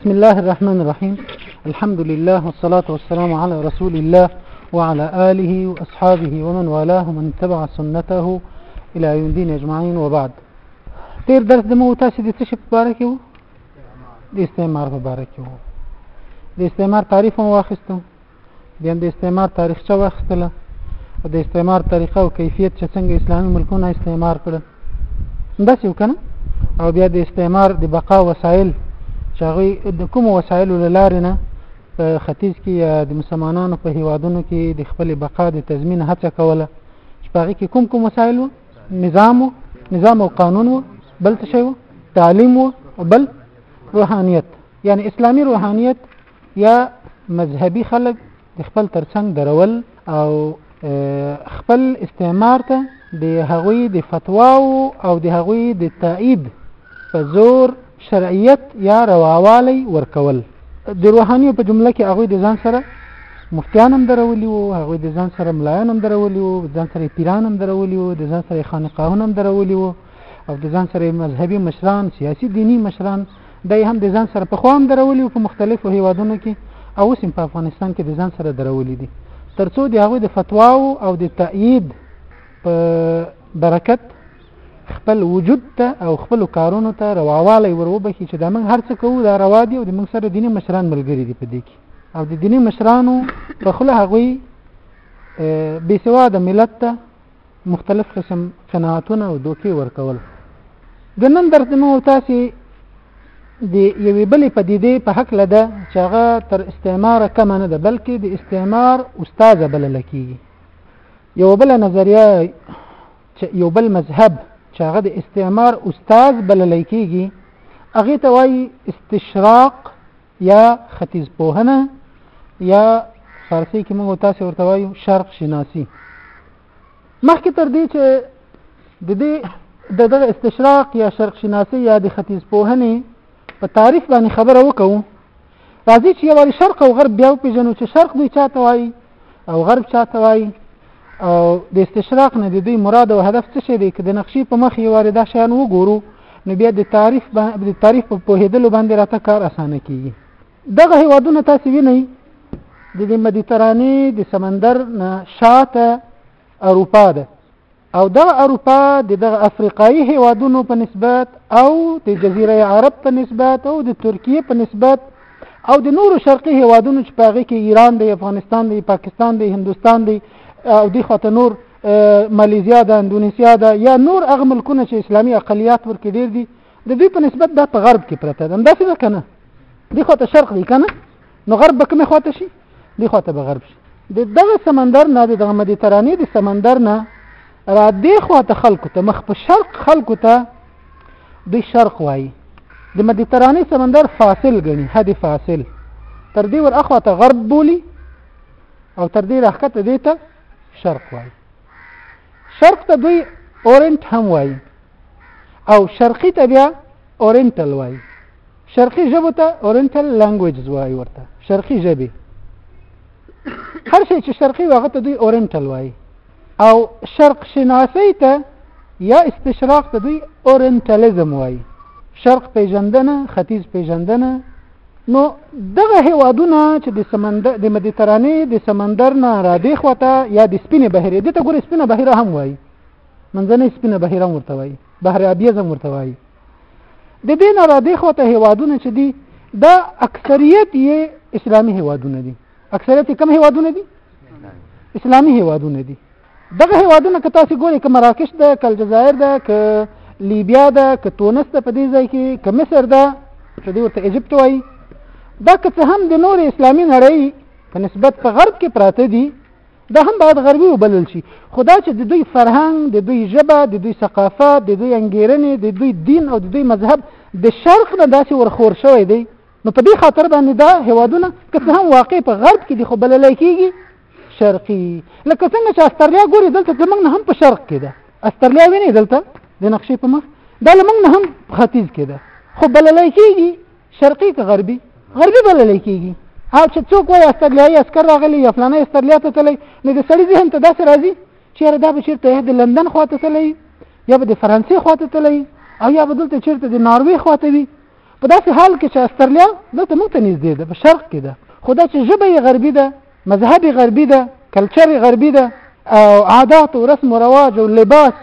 بسم الله الرحمن الرحيم الحمد لله والصلاة والسلام على رسول الله وعلى آله وأصحابه ومن والاه ومن تبع سنته إلى يوم دين أجمعين وبعد تير درس دمو تاسي دي تشب باركيو دي استعمار باركيو دي استعمار تعريف واخستو بیا د استعمار تاریخچه واخیستله او د استعمار طریقه او کیفیت چې څنګه اسلامي ملکونه استعمار کړل داسې وکنه او بیا د استعمار د بقا وسایل چې هغوی د کومو وسایلو له لارې نه په ختیځ کې یا د مسلمانانو په هیوادونو کې د خپلې بقا د تضمین هڅه کوله چې په هغې کې کوم کوم وسایل و نظام و نظام او قانون و بل څه شی و تعلیم و بل روحانیت یعنی اسلامي روحانیت یا مذهبي خلک د خپل ترڅنګ درول او خپل استعمار ته د هغوی د فتواو او د هغوی د تایید په زور شرعیت یا رواوالی ورکول د روحانیو په جمله کې هغوی د ځان سره مفتیان هم درولي وو هغوی د ځان سره ملایان هم درولي وو د ځان سره پیران هم درولي وو د ځان سره خانقاهونه هم درولي وو او د ځان سره مذهبي مشران سیاسي دیني مشران دا هم د ځان سره په خو هم درولي په مختلفو هیوادونو کې او اوس په افغانستان کې د ځان سره درولي دي ترڅو د هغوی د فتواو او د تأیید په برکت خپل وجود ته او خپل کارونو ته رواوالی وروبخي چې دا موږ هر څه کوو دا روا دي او د موږ سره دیني مشران ملګري دي په دې کې او د دیني مشرانو په خله هغوی بې سواده ملت ته مختلف قسم قناعتونه او دوکې ورکول د نن درس مو تاسو د یوې بلې پدیدې په حق لده چې هغه تر استعمار کم نه ده بلکې د استعمار استاد بل لکېږي یو بل نظریه چې یو بل مذهب چې هغه د استعمار استاد بل لکېږي هغه ته وایي استشراق یا ختیځ پوهنه یا فارسی کې موږ تاسو ورته وایو شرق شناسی مخکې تر دې چې د دې د دغه استشراق یا شرق شناسی یا د ختیځ پوهنې په تعریف باندې خبره وکړو راځي چې یو شرق او غرب بیا وپیژنو چې شرق دوی چاته وایي او غرب چاته وایي او د استشراق نه د دوی مراد او هدف څه شي دی که د نقشې په مخ یې واره دا شیان وګورو نو بیا د تعریف د تعریف په پوهېدلو باندې راته کار اسانه کیږي دغه هیوادونه تاسو وینئ د مدیترانې د سمندر نه شاته اروپا ده او دغه اروپا د دغه افریقایي هیوادونو په نسبت او د جزیره عرب په نسبت او د ترکیه په نسبت او د نورو شرقي هیوادونو چې په هغه کې ایران دی افغانستان دی پاکستان دی هندستان دی او د خاطر نور مالیزیا ده اندونیسیا ده یا نور هغه ملکونه چې اسلامي اقلیت ورکې ډیر دي د دوی په نسبت دا په غرب کې پرته ده همداسې ده که نه دې خوا ته شرق دی که نه نو غرب به کومې خواته شي دې خواته به غرب شي د دغه سمندر نه د دغه مدیترانې د سمندر نه را دې خواته خلکو ته مخ په شرق خلکو ته د شرق وایي د مدیترانې سمندر فاصل غني حد فاصل تر دې ور اخوا ته غرب بولی او تر دې راخته دې ته شرق وایي شرق ته دوی اورنت هم وایي او شرقي ته بیا اورنتل وایي شرقي ژبو ته اورینټل لانګویجز وایي ورته شرقي ژبې هر شي چې شرقي هغه ته دوی اورینټل وایي او شرق شناسي ته یا استشراق ته دوی اورینټالیزم وایي شرق پیژندنه ختیځ پیژندنه نو دغه هیوادونه چې د سمندر د مدیترانه د سمندر نه را دی خوته یا د سپینې بحیره د ته ګور سپینه بحیره هم وایي منځنۍ سپینه بحیره هم ورته وایي بحر ابیض هم ورته وایي د دین را دی خو ته هوادونه چې دي دا اکثریت یې اسلامي هوادونه دي اکثریت کم هوادونه دي اسلامي هوادونه دي دغه هوادونه که تاسو ګورئ که مراکش ده که الجزایر ده که لیبیا ده که تونس ده په دې ځای کې که مصر ده چې دوی ورته ایجپت وایي دا که څه هم د نور اسلامي نړۍ په نسبت په غرب کې پراته دي دا هم باید غربي وبلل شي خو دا چې د دوی فرهنګ د دوی ژبه د دوی ثقافت د دوی انګیرنې د دوی دین او د دوی مذهب د شرق نه داسې ورخور شوی دی نو په دې خاطر باندې دا هوادونه که هم واقع په غرب کې دي خو بلل کېږي شرقي لکه څنګه چې استرالیا ګوري دلته زمونږ نه هم په شرق کې ده استرالیا ویني دلته د نقشې په مخ دا لمونږ نه هم ختیځ کې ده خو بلل کېږي شرقي که غربي غربي بللی کېږي او چې څوک وایي استرلیایي عسکر راغلی یا فلانی استرلیا ته تللی نو د سړي ذهن ته داسې راځي چېرې دا به چېرته د لندن خوا ته تللی یا به د فرانسې خوا ته تللی او یا به دلته چېرته د ناروې خوا ته وي په داسې حال کې چې استرلیا دلته موږ ته نږدې ده په شرق کې ده خو دا چې ژبه یې غربي ده مذهب غربي ده کلچر غربي ده او عادات او رسم او رواج او لباس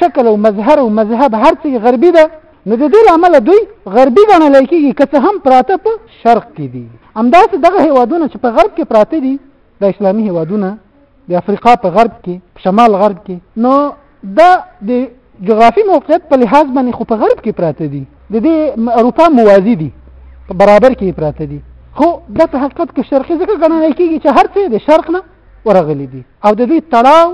شکل او مظهر او مذهب هر څه غربي ده نو د دې لامل دوی غربي ګڼل کېږي که څه هم پراته په شرق کې دي همداسې دغه هیوادونه چې په غرب کې پراته دي د اسلامي هیوادونه د افریقا په غرب کې په شمال غرب کې نو دا د جغرافي موقعیت په لحاظ باندې خو په غرب کې پراته دي د دې اروپا موازي دي په برابر کې پراته دي خو دا په حقیقت کې شرقي ځکه ګڼل کېږي چې هر څه د شرق نه ورغلي دي او د دوی تړاو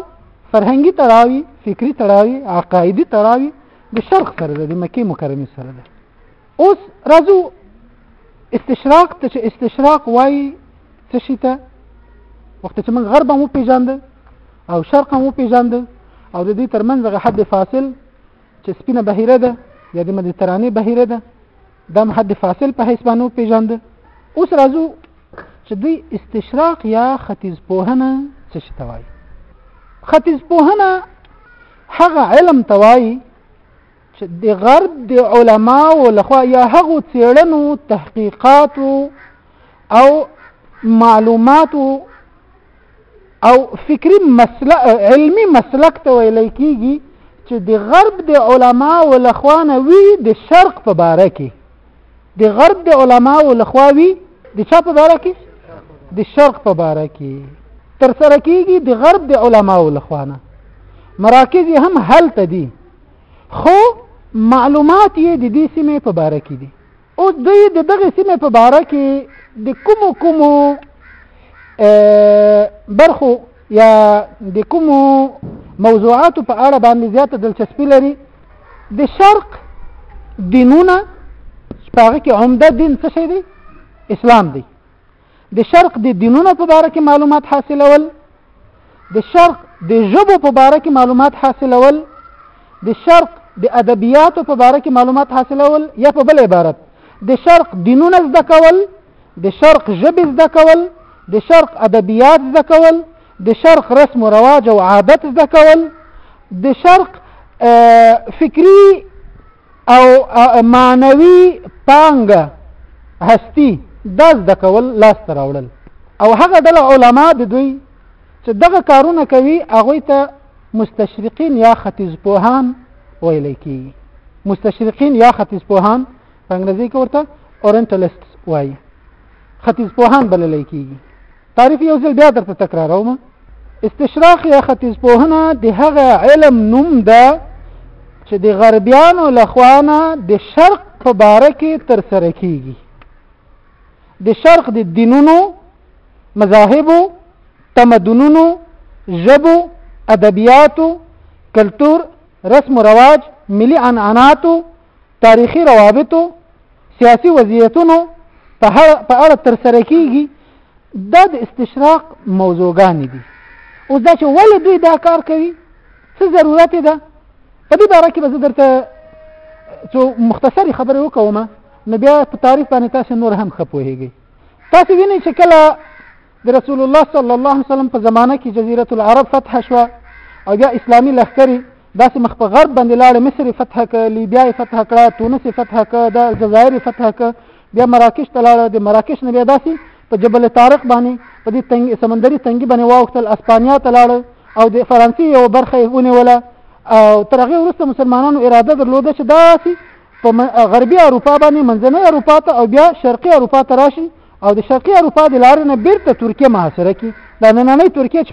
فرهنګي تړاوي فکری تړاوي عقایدي تړاوي د شرق سره د مکه مکرمه سره ده اوس راځو استشراق ته چې استشراق وایي څه شي ته وخت چې موږ غرب هم پیژاند او شرق هم پیژاند او د دې ترمنځ غ حد فاصل چې سپینه بهیره ده یا د مدیترانه بهیره ده دم حد فاصل په حساب نو پیژاند اوس راځو چې دوی استشراق یا ختیز پوهنه څه شي توای ختیز پوهنه هغه علم توای چې د غرب د علماو لخوا یا هغو څېړنو تحقیقاتو او معلوماتو او فکری مسلک علمی مسلک ته ویل کیږي چې د غرب د علماو لخوا نه وی د شرق په باره کې د غرب د علماو لخوا وی د چا په باره کې د شرق په باره کې تر سره کیږي د غرب د علماو لخوا نه مراکز هم هلته دي خو معلومات یې د دې سیمې په باره کې دي او دوی د دغه سیمې په باره کې د کومو کومو برخو یا د کومو موضوعاتو په اړه باندې زیاته دلچسپي لري د شرق دینونه چې په هغه کې عمده دین څه شی دی اسلام دی د شرق د دینونو په باره کې معلومات حاصلول د شرق د ژبو په باره کې معلومات حاصلول د شرق د ادبیاتو په باره کې معلومات حاصلول یا په بل عبارت د شرق دینونه زده کول د شرق ژبې زده کول د شرق ادبیات زده کول د شرق رسم و رواج او عادت زده کول د شرق فکری او معنوي پانګه هستی دا زده کول لاس ته راوړل او هغه ډله علما د دوی چې دغه کارونه کوي هغوی ته مستشرقین یا ختیځ پوهان ویل کېږي مستشرقین یا ختیځ پوهان په انګریزي کې ورته اورنټلیسټ وایي ختیځ پوهان بلل کېږي تعریف یو ځل بیا درته تکراروم استشراق یا ختیځ پوهنه د هغه علم نوم ده چې د غربیانو لخوانه د شرق په باره کې تر سره کیږي د شرق د دینونو مذاهبو تمدنونو ژبو ادبیاتو کلتور رسم و رواج ملي عنعناتو تاریخي روابطو سیاسي وضعیتونو په اړه ترسره کیږي دا د استشراق موضوعګانې دي اوس دا چې ولې دوی دا کار کوي څه ضرورت ده په دې باره کې به زه درته څو مختصرې خبرې وکوم نو بیا په تعریف باندې تاسو نور هم ښه پوهېږئ تاسو وینئ چې کله د رسول الله صلی الله علیه وسلم په زمانه کې جزیره العرب فتح شو او بیا اسلامي لښکري داسې مخ په غرب باندې لاړ مصر فتح ک لیبیا فتح کړه تونس فتح ک د جزایر فتح ک بیا مراکش ته لاړ د مراکش نه بیا داسې په جبل طارق باندې په دې تنګ سمندري تنګي باندې واوختل اسپانیا ته لاړ او د فرانسې یو برخه یې ونیوله او تر هغه وروسته مسلمانانو اراده درلوده چې داسې په غربي اروپا باندې منځنۍ اروپا ته او بیا شرقي اروپا ته راشي او د شرقي اروپا د لارې نه بیرته ترکیه محاصره کړي دا نننۍ ترکیه چې